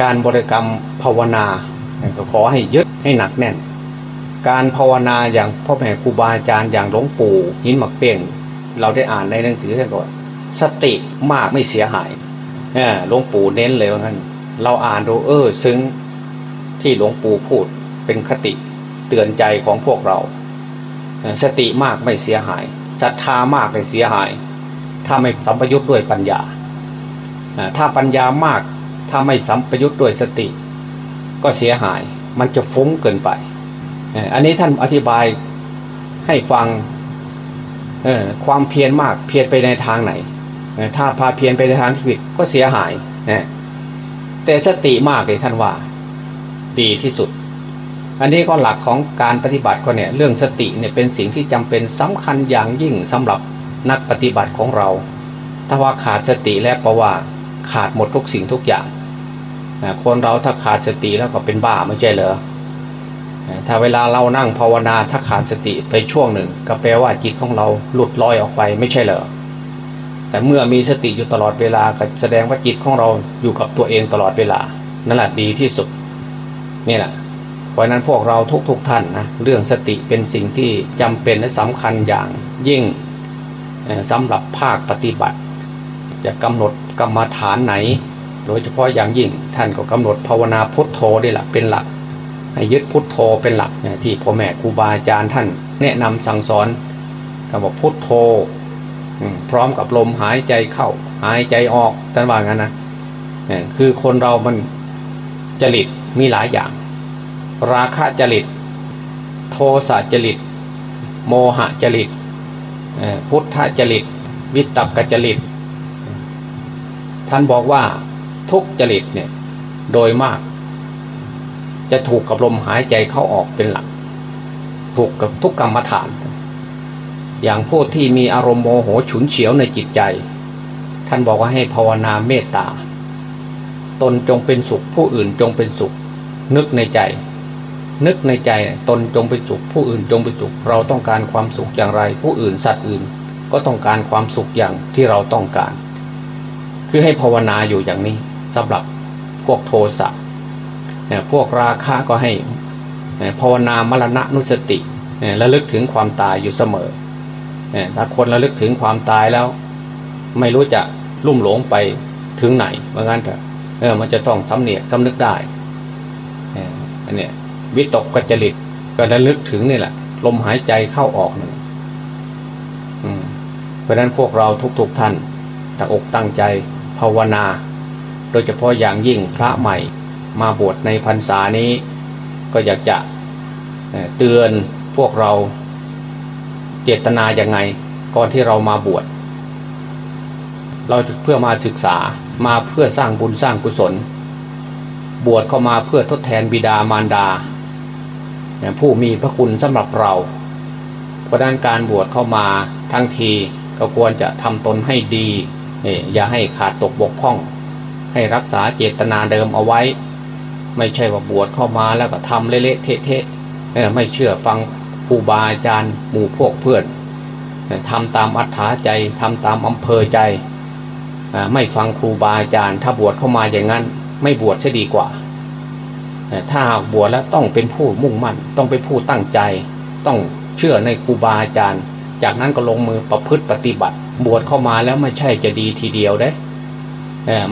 การบริกรรมภาวนาก็ขอให้ยึดให้หนักแน่น การภาวนาอย่างพ่อแม่ครูบาอาจารย์อย่างหลวงปู่หินหมักเป่งเราได้อ่านในหนังสือท่านก่อนสติมากไม่เสียหายหลวงปู่เน้นเลยว่างั้นเราอ่านดูเออซึ้งที่หลวงปู่พูดเป็นคติเตือนใจของพวกเรา สติมากไม่เสียหายศรัทธามากไม่เสียหาย ถ้าไม่สัมปยุทธ์ด้วยปัญญาถ้าปัญญามาก ถ้าไม่สัมปยุทธ์ด้วยสติ ก็เสียหาย มันจะฟุ้งเกินไป อันนี้ท่านอธิบายให้ฟังความเพียรมากเพียรไปในทางไหน ถ้าพาเพียรไปในทางที่ผิดก็เสียหายแต่สติมากเลยท่านว่า ดีที่สุด อันนี้ก็หลักของการปฏิบัติก็เนี่ย เรื่องสติเนี่ยเป็นสิ่งที่จำเป็นสำคัญอย่างยิ่งสำหรับนักปฏิบัติของเรา ถ้าว่าขาดสติแล้วเพราะว่าขาดหมดทุกสิ่งทุกอย่าง คนเราถ้าขาดสติแล้วก็เป็นบ้าไม่ใช่เหรอถ้าเวลาเรานั่งภาวนาถ้าขาดสติไปช่วงหนึ่ง ก็แปลว่าจิตของเราหลุดลอยออกไปไม่ใช่เหรอแต่เมื่อมีสติอยู่ตลอดเวลาก็แสดงว่าจิตของเราอยู่กับตัวเองตลอดเวลานั่นแหละดีที่สุดนี่แหละเพราะนั้นพวกเราทุกๆทท่านนะเรื่องสติเป็นสิ่งที่จำเป็นและสำคัญอย่างยิ่งสำหรับภาคปฏิบัติ จะกำหนดกรรมฐานไหน โดยเฉพาะอย่างยิ่งท่านก็กำหนดภาวนาพุทโธนี่แหละเป็นหลัก ให้ยึดพุทโธเป็นหลักที่พ่อแม่ครูบาอาจารย์ท่าน แนะนำสั่งสอนก็บอกพุทโธพร้อมกับลมหายใจเข้า หายใจออกท่านว่างั้นนะคือคนเรามันจริตมีหลายอย่าง ราคะจริต โทสะจริต โมหะจริตพุทธจริต วิตกจริต ท่านบอกว่า ทุกจริตเนี่ย โดยมาก จะถูกกับลมหายใจเข้าออกเป็นหลัก ถูกกับทุกกรรมฐาน อย่างผู้ที่มีอารมณ์โมโหฉุนเฉียวในจิตใจ ท่านบอกว่าให้ภาวนาเมตตา ตนจงเป็นสุขผู้อื่นจงเป็นสุข นึกในใจ นึกในใจตนจงเป็นสุข ผู้อื่นจงเป็นสุข เราต้องการความสุขอย่างไร ผู้อื่นสัตว์อื่น ก็ต้องการความสุขอย่างที่เราต้องการ คือให้ภาวนาอยู่อย่างนี้ สำหรับพวกโทสะพวกราคะก็ให้ภาวนามรณะนุสติระลึกถึงความตายอยู่เสมอถ้าคนระลึกถึงความตายแล้ว ไม่รู้จะลุ่มหลงไปถึงไหนเมื่องั้นเถอะเออมันจะต้องสำเนียกสำนึกได้อันนี้วิตกกจริตก็ระลึกถึงนี่แหละ ลมหายใจเข้าออกนั่นเพราะนั้นพวกเราทุกๆทท่านตั้งอกตั้งใจภาวนา โดยเฉพาะอย่างยิ่งพระใหม่มาบวชในพรรษานี้ ก็อยากจะเตือนพวกเราเจตนาอย่างไง ก่อนที่เรามาบวชเราเพื่อมาศึกษามาเพื่อสร้างบุญสร้างกุศล บวชเข้ามาเพื่อทดแทนบิดามารดา ผู้มีพระคุณสำหรับเรา เพราะด้านการบวชเข้ามาทั้งทีก็ควรจะทำตนให้ดีอย่าให้ขาดตกบกพร่อง ให้รักษาเจตนาเดิมเอาไว้ ไม่ใช่ว่าบวชเข้ามาแล้วก็ทำเละเทะไม่เชื่อฟังครูบาอาจารย์หมู่พวกเพื่อนทำตามอัธยาใจทำตามอำเภอใจไม่ฟังครูบาอาจารย์ ถ้าบวชเข้ามาอย่างนั้น ไม่บวชจะดีกว่า ถ้าหากบวชแล้วต้องเป็นผู้มุ่งมั่น ต้องเป็นผู้ตั้งใจ ต้องเชื่อในครูบาอาจารย์ จากนั้นก็ลงมือประพฤติปฏิบัติ บวชเข้ามาแล้วไม่ใช่จะดีทีเดียวได้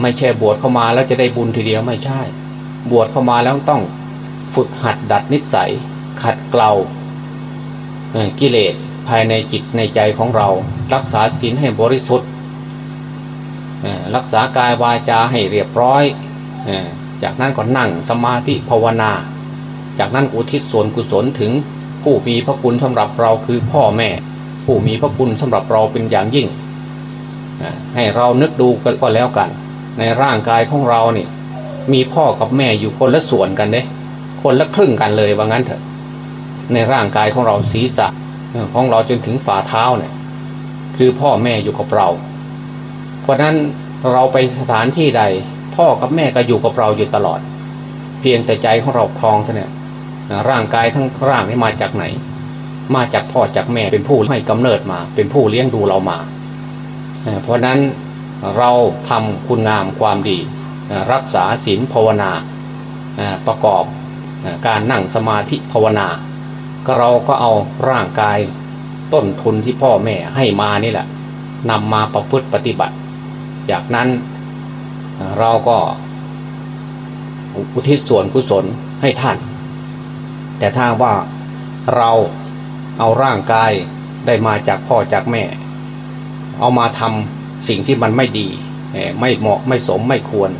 ไม่ใช่บวชเข้ามาแล้วจะได้บุญทีเดียวไม่ใช่ บวชเข้ามาแล้วต้องฝึกหัดดัดนิสัย ขัดเกลากิเลสภายในจิตในใจของเรา รักษาศีลให้บริสุทธิ์รักษากายวาจาให้เรียบร้อยจากนั้นก็นั่งสมาธิภาวนา จากนั้นอุทิศส่วนกุศลถึงผู้มีพระคุณสำหรับเราคือพ่อแม่ ผู้มีพระคุณสำหรับเราเป็นอย่างยิ่งให้เรานึกดูกันก็แล้วกัน ในร่างกายของเราเนี่ย มีพ่อกับแม่อยู่คนละส่วนกันเด้คนละครึ่งกันเลยว่างั้นเถอะ ในร่างกายของเราศีรษะของเราจนถึงฝ่าเท้าเนี่ย คือพ่อแม่อยู่กับเรา เพราะนั้นเราไปสถานที่ใด พ่อกับแม่ก็อยู่กับเราอยู่ตลอด เพียงแต่ใจของเราคลองเท่านี้นร่างกายทั้งร่างนี้มาจากไหน มาจากพ่อจากแม่เป็นผู้ให้กำเนิดมา เป็นผู้เลี้ยงดูเรามาเพราะนั้น เราทำคุณงามความดี รักษาศีลภาวนาประกอบการนั่งสมาธิภาวนา ก็เราก็เอาร่างกายต้นทุนที่พ่อแม่ให้มานี่แหละนำมาประพฤติปฏิบัติ จากนั้นเราก็อุทิศส่วนกุศลให้ท่าน แต่ถ้าว่าเราเอาร่างกายได้มาจากพ่อจากแม่ เอามาทำ สิ่งที่มันไม่ดีไม่เหมาะไม่สมไม่ควร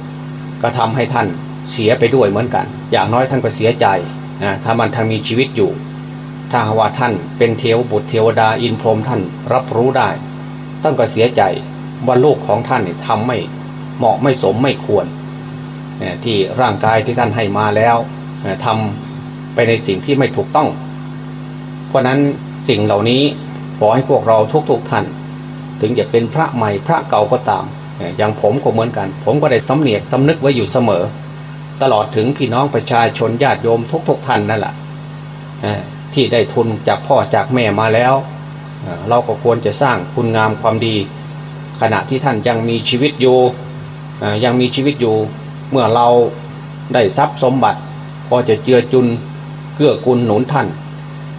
ก็ทำให้ท่านเสียไปด้วยเหมือนกัน อย่างน้อยท่านก็เสียใจนะถ้ามันทางมีชีวิตอยู่ ถ้าว่าท่านเป็นเทวบุตรเทวดาอินพรหมท่านรับรู้ได้ท่านก็เสียใจว่าลูกของท่านเนี่ยทำไม่เหมาะไม่สมไม่ควรที่ร่างกายที่ท่านให้มาแล้วทำไปในสิ่งที่ไม่ถูกต้อง เพราะนั้นสิ่งเหล่านี้ขอให้พวกเราทุกๆท่าน ถึงจะเป็นพระใหม่พระเก่าก็ตาม อย่างผมก็เหมือนกัน ผมก็ได้สำเนียกสำนึกไว้อยู่เสมอ ตลอดถึงพี่น้องประชาชนญาติโยมทุกๆท่านนั่นแหละที่ได้ทุนจากพ่อจากแม่มาแล้ว เราก็ควรจะสร้างคุณงามความดี ขณะที่ท่านยังมีชีวิตอยู่ยังมีชีวิตอยู่ เมื่อเราได้ทรัพย์สมบัติ พอจะเจือจุนเกื้อกูลหนุนท่าน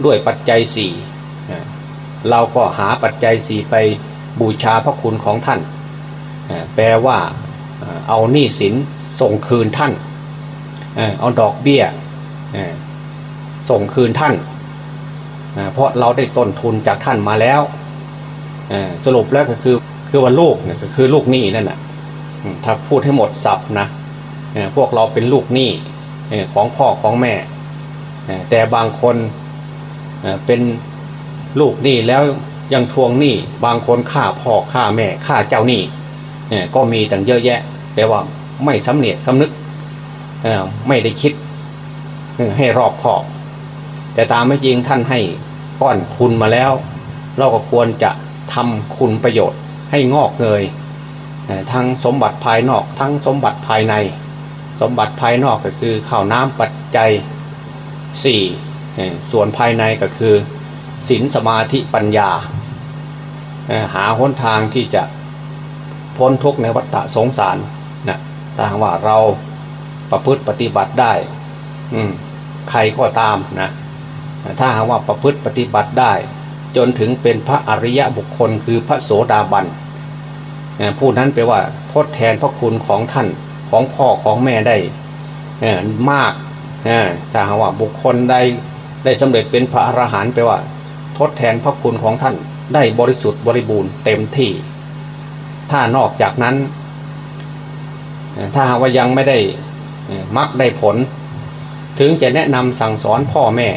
ด้วยปัจจัยสี่เราก็หาปัจจัยสี่ไป บูชาพระคุณของท่าน แปลว่าเอาหนี้สินส่งคืนท่าน เอาดอกเบี้ยส่งคืนท่าน เพราะเราได้ต้นทุนจากท่านมาแล้ว สรุปแล้วก็คือคือว่าลูกเนี่ยก็คือลูกหนี้นั่นแหละถ้าพูดให้หมดสับนะพวกเราเป็นลูกหนี้ของพ่อของแม่ แต่บางคนเป็นลูกหนี้แล้ว ยังทวงหนี้บางคนฆ่าพ่อฆ่าแม่ฆ่าเจ้าหนี้ก็มีต่างเยอะแยะ แต่ว่าไม่สำเนียกสำนึกไม่ได้คิดให้รอบคอบ แต่ตามไม่จริงท่านให้ก้อนคุณมาแล้ว เราก็ควรจะทำคุณประโยชน์ให้งอกเงยทั้งสมบัติภายนอก ทั้งสมบัติภายใน สมบัติภายนอกก็คือข้าวน้ำปัจจัยสี่ส่วนภายในก็คือ ศีลสมาธิปัญญา หาหนทางที่จะพ้นทุกข์ในวัฏฏสงสารนะถ้าว่าเราประพฤติปฏิบัติได้ อืมใครก็ตามนะถ้าหากว่าประพฤติปฏิบัติได้ จนถึงเป็นพระอริยะบุคคลคือพระโสดาบันผู้นั้นแปลว่าทดแทนพระคุณของท่านของพ่อของแม่ได้มากถ้าหากว่าบุคคลใดได้สำเร็จเป็นพระอรหันต์แปลว่า ทดแทนพระคุณของท่านได้บริสุทธิ์บริบูรณ์เต็มที่ ถ้านอกจากนั้น ถ้าหากว่ายังไม่ได้มักได้ผล ถึงจะแนะนำสั่งสอนพ่อแม่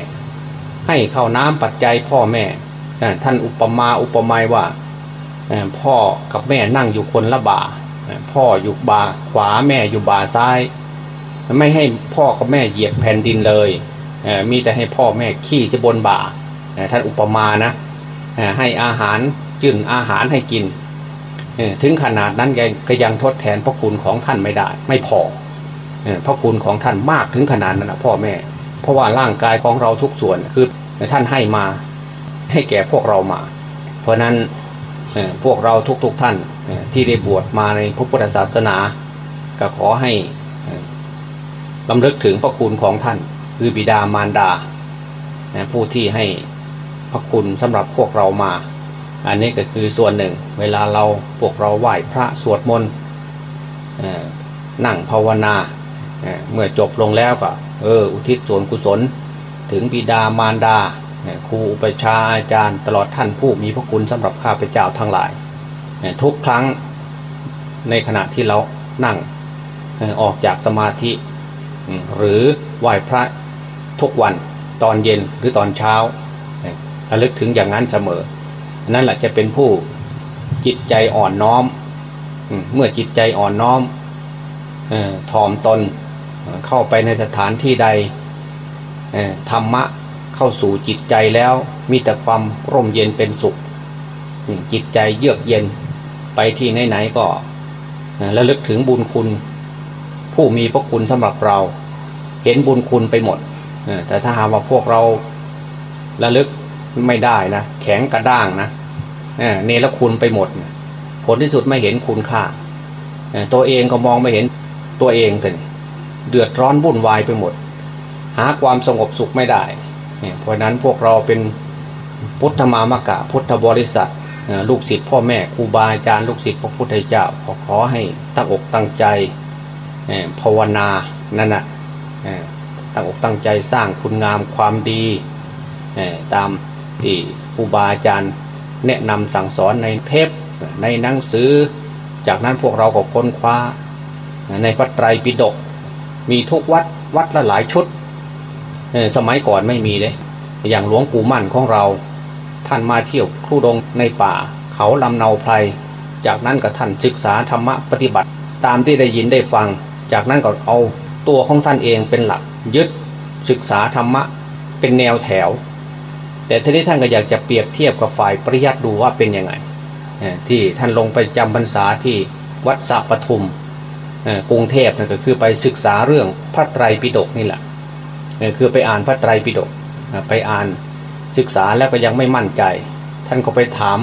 ให้เข้าน้ำปัจจัยพ่อแม่ ท่านอุปมาอุปไมยว่าพ่อกับแม่นั่งอยู่คนละบ่า พ่ออยู่บ่าขวาแม่อยู่บ่าซ้าย ไม่ให้พ่อกับแม่เหยียบแผ่นดินเลยมีแต่ให้พ่อแม่ขี้จะบนบ่า ท่านอุปมานะให้อาหารจืนอาหารให้กินถึงขนาดนั้นก็ยังทดแทนพระคุณของท่านไม่ได้ ไม่พอพระคุณของท่านมากถึงขนาดนั้นนะพ่อแม่ เพราะว่าร่างกายของเราทุกส่วนคือท่านให้มาให้แก่พวกเรามา เพราะนั้นพวกเราทุกๆทท่านที่ได้บวชมาในพระพุทธศาสนา ก็ขอให้ลำลึกถึงพระคุณของท่าน คือบิดามารดาผู้ที่ให้ พระคุณสำหรับพวกเรามา อันนี้ก็คือส่วนหนึ่ง เวลาเราพวกเราไหว้พระสวดมนต์นั่งภาวนาเมื่อจบลงแล้วก็ เออ อุทิศส่วนกุศล ถึงบิดามารดาครูอุปชาอาจารย์ตลอดท่านผู้มีพระคุณสำหรับข้าพเจ้าทั้งหลาย ทุกครั้งในขณะที่เรานั่งออกจากสมาธิหรือไหว้พระทุกวันตอนเย็นหรือตอนเช้า ระลึกถึงอย่างนั้นเสมอ นั่นแหละจะเป็นผู้จิตใจอ่อนน้อมเมื่อจิตใจอ่อนน้อมทอมตนเข้าไปในสถานที่ใดธรรมะเข้าสู่จิตใจแล้ว มีแต่ความร่มเย็นเป็นสุข จิตใจเยือกเย็นไปที่ไหนๆก็ระลึกถึงบุญคุณ ผู้มีพระคุณสำหรับเรา เห็นบุญคุณไปหมดแต่ถ้าหากว่าพวกเราระลึก ไม่ได้นะแข็งกระด้างนะเนรคุณไปหมดผลที่สุดไม่เห็นคุณค่าตัวเองก็มองไม่เห็นตัวเองแต่เดือดร้อนวุ่นวายไปหมด หาความสงบสุขไม่ได้เพราะนั้นพวกเราเป็นพุทธมามกะ พุทธบริษัทลูกศิษย์พ่อแม่ครูบาอาจารย์ลูกศิษย์พระพุทธเจ้าขอขอให้ตั้งอกตั้งใจภาวนานั่นนะตั้งอกตั้งใจสร้างคุณงามความดีตาม ที่ครูบาอาจารย์แนะนำสั่งสอนในเทปในหนังสือ จากนั้นพวกเราก็ค้นคว้า ในพระไตรปิฎกมีทุกวัดวัดละหลายชุด สมัยก่อนไม่มีเลยอย่างหลวงปู่มั่นของเรา ท่านมาเที่ยวครูดงในป่า เขาลำเนาไพรจากนั้นก็ท่านศึกษาธรรมะปฏิบัติตามที่ได้ยินได้ฟัง จากนั้นก็เอาตัวของท่านเองเป็นหลักยึดศึกษาธรรมะเป็นแนวแถว แต่ทีนี้ท่านก็อยากจะเปรียบเทียบกับฝ่ายปริยัติดูว่าเป็นยังไงที่ท่านลงไปจำพรรษาที่วัดสัปทุมกรุงเทพนะก็คือไปศึกษาเรื่องพระไตรปิฎกนี่แหละคือไปอ่านพระไตรปิฎกไปอ่านศึกษาแล้วก็ยังไม่มั่นใจ ท่านก็ไปถาม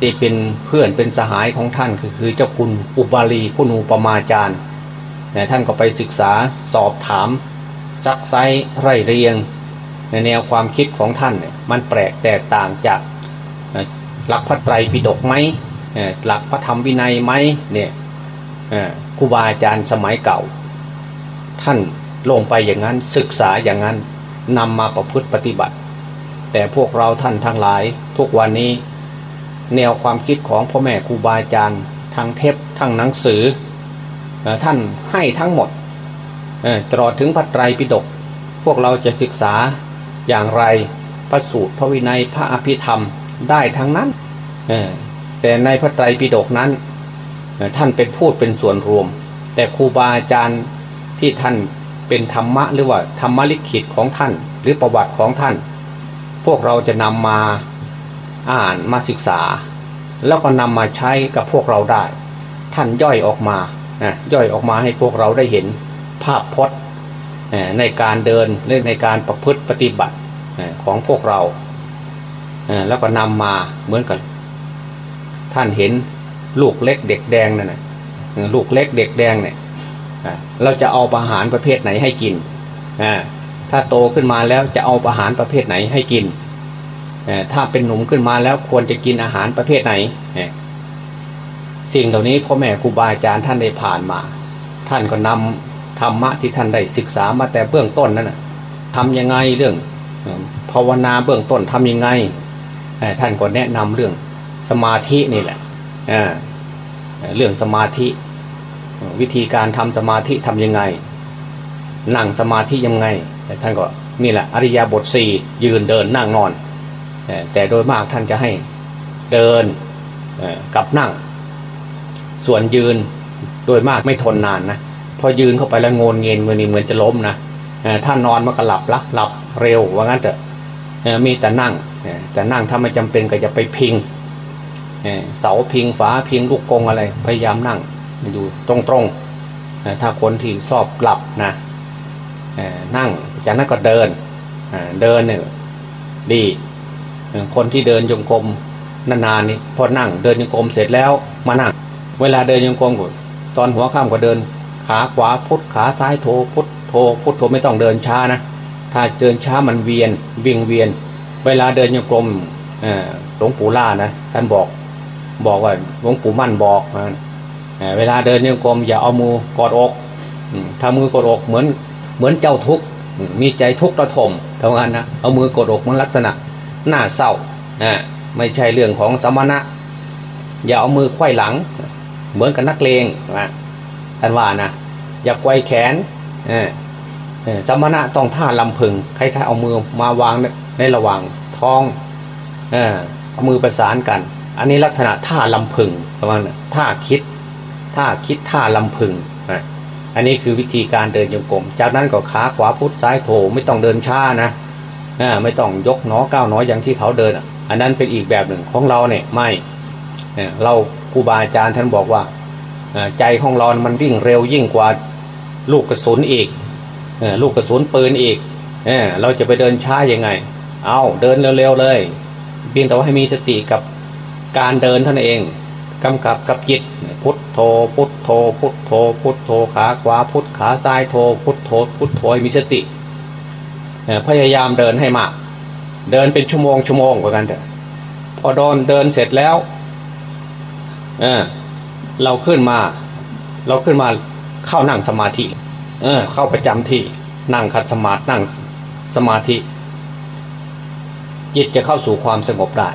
ที่เป็นเพื่อนเป็นสหายของท่านคือคือเจ้าคุณอุบาลีคุณูปมาจารย์ท่านก็ไปศึกษาสอบถามซักไซไร่เรียง ในแนวความคิดของท่านเนี่ยมันแปลกแตกต่างจากหลักพระไตรปิฎกไหมหลักพระธรรมวินัยไหมเนี่ยครูบาอาจารย์สมัยเก่า ท่านลงไปอย่างนั้นศึกษาอย่างนั้นนำมาประพฤติปฏิบัติ แต่พวกเราท่านทั้งหลายทุกวันนี้ แนวความคิดของพ่อแม่ครูบาอาจารย์ทางเทปทางหนังสือท่านให้ทั้งหมดตลอดถึงพระไตรปิฎกพวกเราจะศึกษา อย่างไรพระสูตรพระวินัยพระอภิธรรมได้ทั้งนั้นแต่ในพระไตรปิฎกนั้นท่านเป็นพูดเป็นส่วนรวม แต่ครูบาอาจารย์ที่ท่านเป็นธรรมะหรือว่าธรรมลิขิตของท่าน หรือประวัติของท่าน พวกเราจะนำมาอ่านมาศึกษา แล้วก็นำมาใช้กับพวกเราได้ ท่านย่อยออกมาย่อยออกมาให้พวกเราได้เห็นภาพพจน์ ในการเดินหรือในการประพฤติปฏิบัติของพวกเราแล้วก็นำมาเหมือนกัน ท่านเห็นลูกเล็กเด็กแดงนั่นนะลูกเล็กเด็กแดงเนี่ยเราจะเอาอาหารประเภทไหนให้กินถ้าโตขึ้นมาแล้วจะเอาอาหารประเภทไหนให้กินถ้าเป็นหนุ่มขึ้นมาแล้วควรจะกินอาหารประเภทไหนสิ่งเหล่านี้พ่อแม่ครูบาอาจารย์ท่านได้ผ่านมา ท่านก็นำ ธรรมะที่ท่านได้ศึกษามาแต่เบื้องต้นนั่นทำยังไงเรื่องภาวนาเบื้องต้นทำยังไงท่านก็แนะนำเรื่องสมาธินี่แหละเรื่องสมาธิ วิธีการทำสมาธิทํำยังไง นั่งสมาธิยังไงท่านก็นี่แหละอริยบทสี่ยืนเดินนั่งนอนแต่โดยมากท่านจะให้เดินกับนั่ง ส่วนยืนโดยมากไม่ทนนานนะ อยืนเข้าไปแล้วงนเงินเหมือนเหมือนจะล้มนะถ้านอนมันก็หลับละหลับเร็วว่างั้นเถอะมีแต่นั่งแต่นั่งถ้าไม่จำเป็นก็จะไปพิงเสาพิงฝาพิงลูกกงอะไร พยายามนั่งอยู่ตรงๆถ้าคนที่ชอบหลับนะนั่งจากนั้นก็เดินเดินเนี่ยดี คนที่เดินจงกรมนานๆนี่พอนั่งเดินจงกรมเสร็จแล้วมานั่ง เวลาเดินจงกรมก่อนตอนหัวข้ามก็เดิน ขาขวาพุทขาซ้ายโถพุทโถพุทโถไม่ต้องเดินช้านะถ้าเดินช้ามันเวียนวิ่งเวียน เวลาเดินโยกรมหลวงปู่ล่านะท่านบอกบอกว่าหลวงปู่มั่นบอกเวลาเดินโยกรมอย่าเอามือกอดอกถ้ามือกอดอกเหมือนเหมือนเจ้าทุกข์มีใจทุกข์ระทมเท่านั้นนะเอามือกดอกมันลักษณะหน้าเศร้าอ่าไม่ใช่เรื่องของสมณะ อย่าเอามือไขว้หลัง เหมือนกับนักเลงนะ ท่านว่านะอย่าไกวแขนเอสมณะต้องท่าลำพึงคล้ายๆเอามือมาวางในระหว่างท้องเออมือประสานกัน อันนี้ลักษณะท่าลำพึงประมาณท่าคิดท่าคิดท่าลำพึงอันนี้คือวิธีการเดินโยกลม จากนั้นก็ขาขวาพุทธซ้ายโถไม่ต้องเดินช้านะไม่ต้องยกหนอก้าวหนออย่างที่เขาเดิน อันนั้นเป็นอีกแบบหนึ่งของเราเนี่ยไม่เราครูบาอาจารย์ท่านบอกว่า ใจของเรามันวิ่งเร็วยิ่งกว่าลูกกระสุนอีกลูกกระสุนปืนอีกเราจะไปเดินช้ายังไง เอาเดินเร็วๆเลยเพียงแต่ว่าให้มีสติกับการเดินท่านเองกำกับกับจิตพุทโธ พุทโธ พุทโธ พุทโธขาขวา พุทขาซ้ายโธ พุทโธ พุทโธมีสติพยายามเดินให้มาก เดินเป็นชั่วโมงชั่วโมงกว่ากันเถอะพอโดนเดินเสร็จแล้ว เออ เราขึ้นมา เราขึ้นมาเข้านั่งสมาธิ เออ เข้าประจำที่นั่งขัดสมาธินั่งสมาธิ จิตจะเข้าสู่ความสงบได้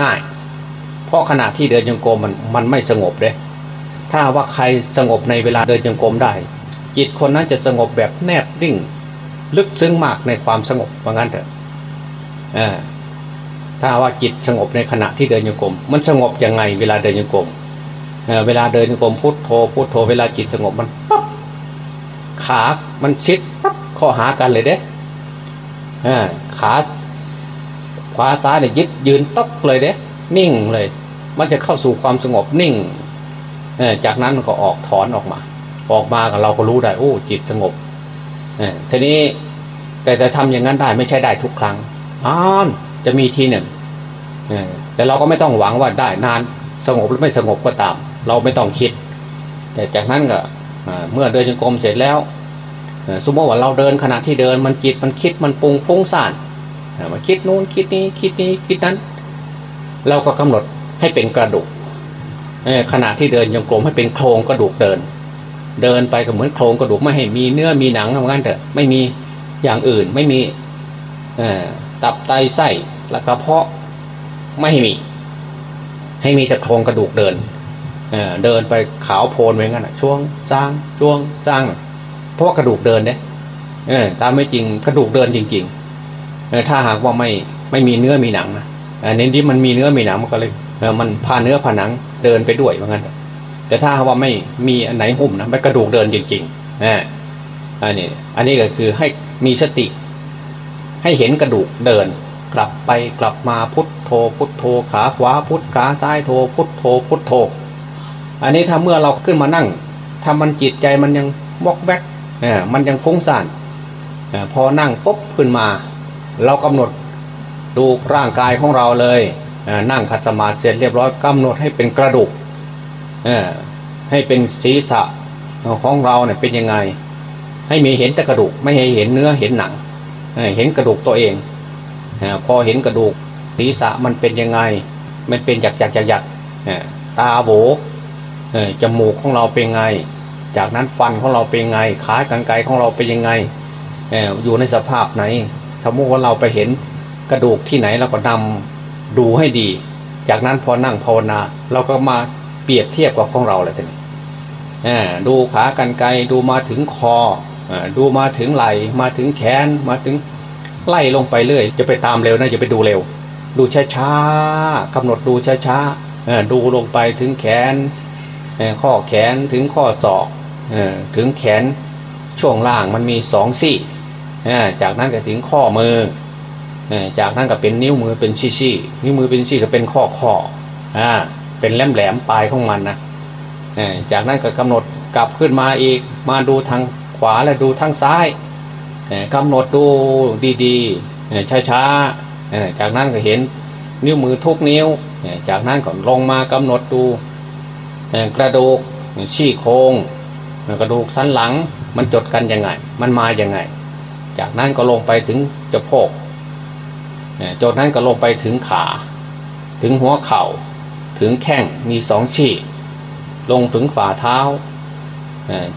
ง่าย เพราะขณะที่เดินยังกรมมันมันไม่สงบเลยถ้าว่าใครสงบในเวลาเดินยังกรมได้ จิตคนนั้นจะสงบแบบแนบริ่ง ลึกซึ้งมากในความสงบว่างั้นเถอะอถ้าว่าจิตสงบในขณะที่เดินยังกรมมันสงบยังไงเวลาเดินยังกรม เวลาเดินกรมพุทโธพุทโธเวลาจิตสงบมันปั๊บขามันชิดปั๊บข้อหากันเลยเด้ขาขวาซ้ายเนี่ยยึดยืนตกเลยเด้นิ่งเลย มันจะเข้าสู่ความสงบนิ่งจากนั้นก็ออกถอนออกมา ออกมากเราก็รู้ได้โอ้จิตสงบทีนี้แต่จะทำอย่างนั้นได้ไม่ใช่ได้ทุกครั้งอ่านจะมีทีหนึ่งแต่เราก็ไม่ต้องหวังว่าได้นานสงบหรือไม่สงบก็ตาม เราไม่ต้องคิด แต่จากนั้นก็เมื่อเดินจงกรมเสร็จแล้วสมมติว่าเราเดินขณะที่เดินมันจิตมันคิดมันปรุงฟุ้งซ่านมาคิดนู้นคิดนี้คิดนี้คิดนั้น เราก็กำหนดให้เป็นกระดูกขณะที่เดินยังกลมให้เป็นโครงกระดูกเดิน เดินไปก็เหมือนโครงกระดูกไม่ให้มีเนื้อมีหนังทำงานเถอะไม่มีอย่างอื่นไม่มีตับไตไส้และกระเพาะไม่ให้มี ให้มีแต่โครงกระดูกเดิน เดินไปขาวโพลนไว้งั้นช่วงสร้างช่วงสร้าง เพราะว่ากระดูกเดินเนี่ยตามไม่จริงกระดูกเดินจริงๆถ้าหากว่าไม่ไม่มีเนื้อมีหนังนะเน้นที่มันมีเนื้อมีหนังมันก็เลยมันพาเนื้อผาหนังเดินไปด้วยเหมือนกันแต่ถ้าว่าไม่มีอันไหนหุ้มนะไม่กระดูกเดินจริงๆอ่าอันนี้ อันนี้ก็คือให้มีสติ ให้เห็นกระดูกเดิน กลับไปกลับมาพุทโธพุทโธขาขวาพุทขาซ้ายโธพุทโธพุทโธ อันนี้ถ้าเมื่อเราขึ้นมานั่งถ้ามันจิตใจมันยังวอกแวกเนี่ยมันยังฟุ้งซ่านพอนั่งปุ๊บขึ้นมา เรากำหนดดูร่างกายของเราเลยนั่งขัดสมาธิเสร็จเรียบร้อยกำหนดให้เป็นกระดูกให้เป็นศีรษะของเราเนี่ยเป็นยังไง ให้มีเห็นแต่กระดูก ไม่ให้เห็นเนื้อเห็นหนังเห็นกระดูกตัวเองพอเห็นกระดูกศีรษะมันเป็นยังไง มันเป็นหยักหยักหยักหยักตาโบ จมูกของเราเป็นไง จากนั้นฟันของเราเป็นไง ขากรรไกรของเราเป็นยังไงอยู่ในสภาพไหนสมมติว่าเราไปเห็นกระดูกที่ไหนเราก็นำดูให้ดี จากนั้นพอนั่งภาวนา เราก็มาเปรียบเทียบกับของเราเลยทีนี้ดูขากรรไกรดูมาถึงคอดูมาถึงไหล่มาถึงแขนมาถึงไล่ลงไปเรื่อยจะไปตามเร็วนะอย่าไปดูเร็ว ดูช้าๆกำหนดดูช้าๆดูลงไปถึงแขน ข้อแขนถึงข้อศอกถึงแขนช่วงล่างมันมีสองซี่จากนั้นก็ถึงข้อมือจากนั้นก็เป็นนิ้วมือเป็นชี้ชี้นิ้วมือเป็นชี้ก็เป็นข้อข้ออเป็นแหลมแหลมปลายของมันนะจากนั้นก็กำหนดกลับขึ้นมาอีกมาดูทางขวาและดูทางซ้ายกำหนดดูดีๆช้าๆจากนั้นก็เห็นนิ้วมือทุกนิ้ว จากนั้นก็ลงมากำหนดดู กระดูกชี้โครงกระดูกสันหลัง มันจดกันยังไง มันมาอย่างไง จากนั้นก็ลงไปถึงจะโพกจนนั้นก็ลงไปถึงขา ถึงหัวเข่า ถึงแข้งมีสองชี้ลงถึงฝ่าเท้า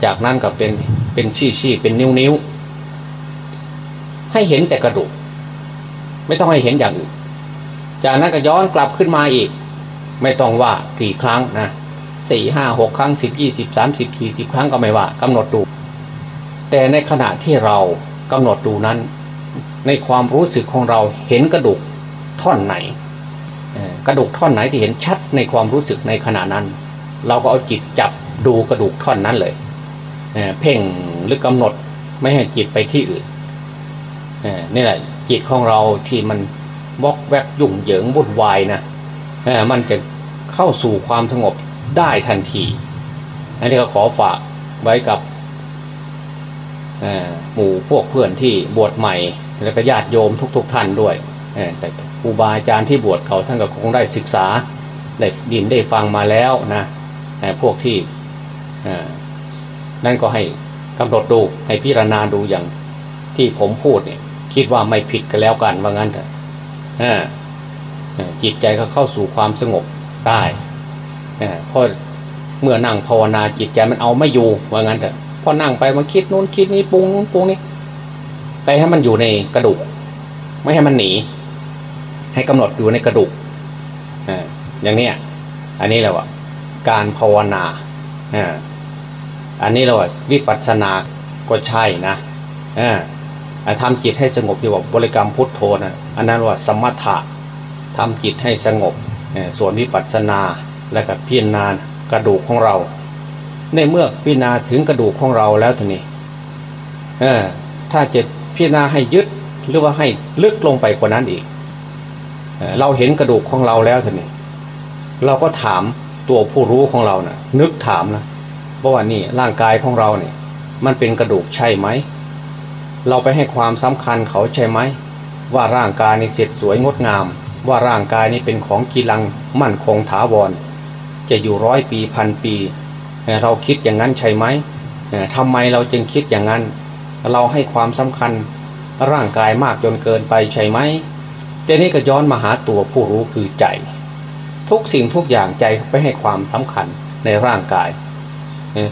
จากนั้นก็เป็นเป็นชี้ชี้เป็นนิ้วนิ้วให้เห็นแต่กระดูก ไม่ต้องให้เห็นอย่างอื่น จากนั้นก็ย้อนกลับขึ้นมาอีก ไม่ต้องว่ากี่ครั้งนะ สี่ห้าหกครั้งสิบยี่สิบสามสิบสี่สิบครั้งก็ไม่ว่ากำหนดดู แต่ในขณะที่เรากำหนดดูนั้น ในความรู้สึกของเราเห็นกระดูกท่อนไหนกระดูกท่อนไหนที่เห็นชัดในความรู้สึกในขณะนั้น เราก็เอาจิตจับดูกระดูกท่อนนั้นเลยเพ่งหรือกำหนดไม่ให้จิตไปที่อื่นนี่แหละ จิตของเราที่มันวอกแวกยุ่งเหยิงวุ่นวายนะมันจะเข้าสู่ความสงบ ได้ทันที อันนี้ก็ขอฝากไว้กับหมู่พวกเพื่อนที่บวชใหม่ แล้วก็ญาติโยมทุกๆท่านด้วยแต่ครูบาอาจารย์ที่บวชเขาท่านก็คงได้ศึกษาได้ดินได้ฟังมาแล้วนะพวกที่นั่นก็ให้กำหนดดูให้พิจารณาดูอย่างที่ผมพูดเนี่ย คิดว่าไม่ผิดกันแล้วกันว่างั้นเถอะจิตใจก็เข้าสู่ความสงบได้ เพราะเมื่อนั่งภาวนาจิตใจมันเอาไม่อยู่ว่างั้นเถอะพอนั่งไปมันคิดนู้นคิดนี้ปรุงนู้นปรุงนี้ไปให้มันอยู่ในกระดูก ไม่ให้มันหนี ให้กำหนดอยู่ในกระดูกอย่างนี้อันนี้แหละว่าการภาวนาอันนี้เราว่าวิปัสสนาก็ใช่นะทำจิตให้สงบที่ว่าบริกรรมพุทโธนะอันนั้นว่าสมถะทำจิตให้สงบส่วนวิปัสสนา และกับพิจารณากระดูกของเรา ในเมื่อพิจารณาถึงกระดูกของเราแล้วทีนี้เออ ถ้าจะพิจารณาให้ยึดหรือว่าให้ลึกลงไปกว่านั้นอีกเราเห็นกระดูกของเราแล้วทีนี้เราก็ถามตัวผู้รู้ของเรานะ่ะ นึกถามนะเพราะว่านี่ร่างกายของเราเนี่ย มันเป็นกระดูกใช่ไหมเราไปให้ความสำคัญเขาใช่ไหมว่าร่างกายนี่เสร็จสวยงดงาม ว่าร่างกายนี้เป็นของกีรังมั่นคงถาวร จะอยู่ร้อยปีพันปี เราคิดอย่างนั้นใช่ไหมทำไมเราจึงคิดอย่างนั้น เราให้ความสำคัญร่างกายมากจนเกินไปใช่ไหมเจนี้ก็ย้อนมาหาตัวผู้รู้คือใจ ทุกสิ่งทุกอย่างใจไปให้ความสำคัญในร่างกาย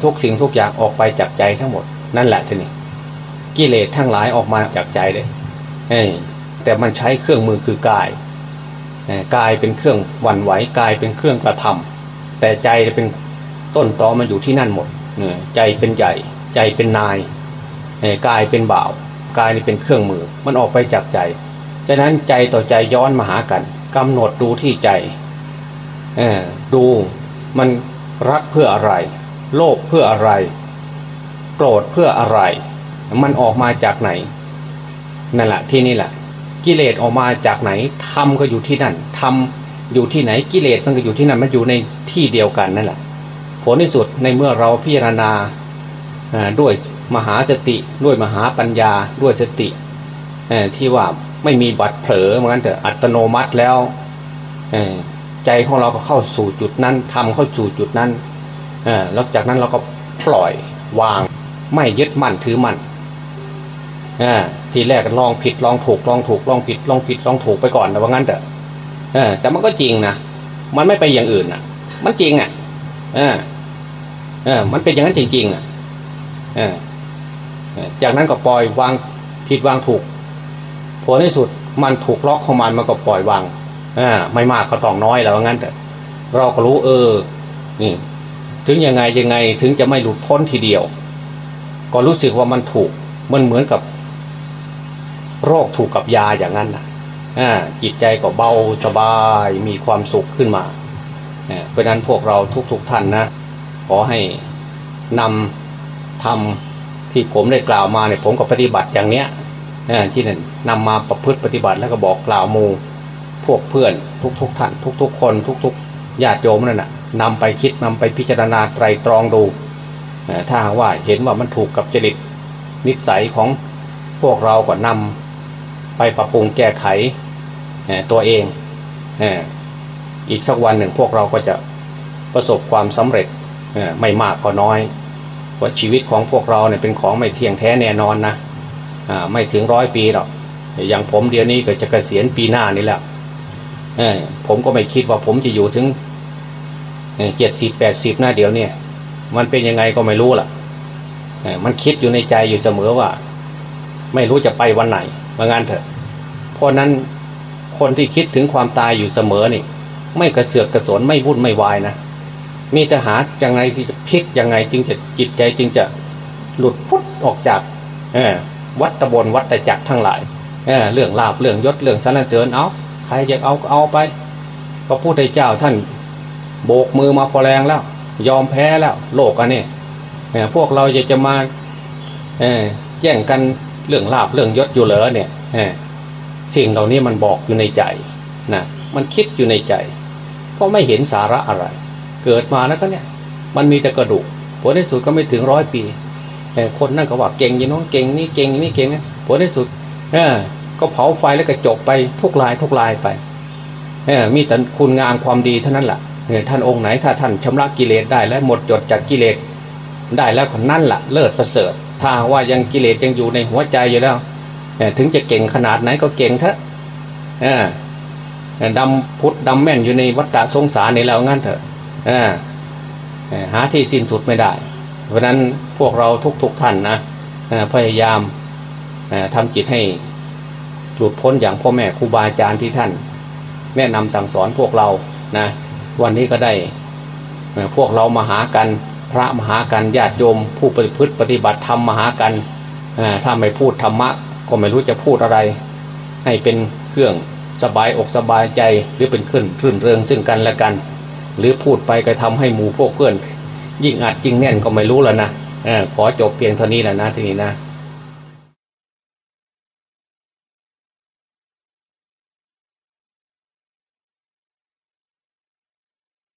ทุกสิ่งทุกอย่างออกไปจากใจทั้งหมด นั่นแหละทีนี้กิเลสทั้งหลายออกมาจากใจเลยแต่มันใช้เครื่องมือคือกายกายเป็นเครื่องวันไหวกายเป็นเครื่องกระทำ แต่ใจเป็นต้นตอมันอยู่ที่นั่นหมดใจเป็นใหญ่ ใจเป็นนายกายเป็นบ่าว กายนี่เป็นเครื่องมือ มันออกไปจากใจฉะนั้นใจต่อใจย้อนมาหากันกำหนดดูที่ใจดูมันรักเพื่ออะไร โลภเพื่ออะไร โกรธเพื่ออะไร มันออกมาจากไหนนั่นแหละที่นี่แหละ กิเลสออกมาจากไหนธรรมก็อยู่ที่นั่นธรรม อยู่ที่ไหนกิเลสมันก็อยู่ที่นั่นมันอยู่ในที่เดียวกันนั่นแหละผลที่สุดในเมื่อเราพิจารณาด้วยมหาสติด้วยมหาปัญญาด้วยสติที่ว่าไม่มีบัตรเผลอเหมือนกันแต่อัตโนมัติแล้วใจของเราก็เข้าสู่จุดนั้นทำเข้าสู่จุดนั้นแล้วจากนั้นเราก็ปล่อยวาง ไม่ยึดมั่นถือมั่นทีแรกลองผิดลองถูกลองถูกลองผิดลองผิดลองถูกไปก่อนแต่ว่างั้นเถอะ ออ แต่มันก็จริงนะมันไม่ไปอย่างอื่นอะ มันจริงอะ เออ เออ มันเป็นอย่างนั้นจริงๆอะ เออจากนั้นก็ปล่อยวางผิดวางถูกผลที่สุดมันถูกล็อกของมันมันก็ปล่อยวางอ่าไม่มากก็ต้องน้อยแล้วงั้นแต่เราก็รู้ เออ นี่ ถึงยังไงยังไงถึงจะไม่หลุดพ้นทีเดียว ก็รู้สึกว่ามันถูก มันเหมือนกับ โรคถูกกับยาอย่างนั้นนะอ่า จิตใจก็เบาสบายมีความสุขขึ้นมาเพราะนั้นพวกเราทุกๆทท่านนะ ขอให้นำทำที่ผมได้กล่าวมาเนี่ยผมก็ปฏิบัติอย่างเนี้ยที่นั่นนำมาประพฤติปฏิบัติแล้วก็บอกกล่าวมูพวกเพื่อนทุกๆทท่าน ทุก ๆ คนทุกๆญาติโยมนั่นน่ะนำไปคิดนำไปพิจารณาไตรตรองดูถ้าว่าเห็นว่ามันถูกกับจริตนิสัยของพวกเราก็นำไปปรับปรุงแก้ไข ตัวเองอีกสักวันหนึ่งพวกเราก็จะประสบความสำเร็จไม่มากก็น้อยเพราะชีวิตของพวกเราเนี่ยเป็นของไม่เที่ยงแท้แน่นอนนะไม่ถึงร้อยปีหรอกอย่างผมเดี๋ยวนี้ก็จะเกษียณปีหน้านี่แหละผมก็ไม่คิดว่าผมจะอยู่ถึงเจ็ดสิบแปดสิบหน้าเดี๋ยวเนี่ยมันเป็นยังไงก็ไม่รู้ล่ะมันคิดอยู่ในใจอยู่เสมอว่า ไม่รู้จะไปวันไหนมางั้นเถอะ เพราะนั้น คนที่คิดถึงความตายอยู่เสมอนี่ ไม่กระเสือกกระสนไม่วุ่นไม่วายนะมีแต่หาอย่างไรที่จะพลิกยังไงจึงจะจิตใจจึงจะหลุดพุทออกจากวัดตะบนวัดตะจักทั้งหลายเเรื่องลาบเรื่องยศเรื่องสรรเสริญเอาใครจะเอาเอาไปพระพุทธเจ้าท่านโบกมือมาพอแรงแล้ว ยอมแพ้แล้ว โลกอันนี้พวกเราจะจะมาแย่งกันเรื่องลาบเรื่องยศอยู่เหรอเนี่ย สิ่งเหล่านี้มันบอกอยู่ในใจนะมันคิดอยู่ในใจเพราะไม่เห็นสาระอะไร เกิดมาแล้วก็เนี่ย มันมีแต่กระดูกผลที่สุดก็ไม่ถึงร้อยปีแต่คนนั่นก็ว่าเก่งอย่น้นเก่งนี่เก่งนี่เก่งนะผลที่สุดเออก็เผาไฟแล้วก็จบไปทุกลายทุกลายไปเออมีแต่คุณงามความดีเท่านั้นแหละเนี่ยท่านองค์ไหนถ้าท่านชำระกิเลสได้และหมดจดจากกิเลสได้แล้วคนนั่นละ่ะเลิศประเสริฐ ถ้าว่ายังกิเลสยังอยู่ในหัวใจอยู่แล้ว ถึงจะเก่งขนาดไหนก็เก่งเถอะดำพุทธดำแม่นอยู่ในวัฏฏะสงสารนี่แล้วงั้นเถอะหาที่สิ้นสุดไม่ได้ เพราะนั้นพวกเราทุกๆทท่านนะพยายามทำจิตให้หลุดพ้นอย่างพ่อแม่ครูบาอาจารย์ที่ท่าน แนะนำสั่งสอนพวกเรานะวันนี้ก็ได้พวกเรามาหากันพระมหากันญาติโยม ผู้ปฏิพฤติปฏิบัติธรรมมหากันถ้าไม่พูดธรรมะ ก็ไม่รู้จะพูดอะไร ให้เป็นเครื่องสบายอกสบายใจหรือเป็นขึ้นรื่นเริงซึ่งกันและกัน หรือพูดไปก็ทำให้หมู่พวกเพื่อน ยิ่งอัดยิ่งแน่นก็ไม่รู้แล้วนะขอจบเพียงเท่านี้แหละนะทีนี้นะ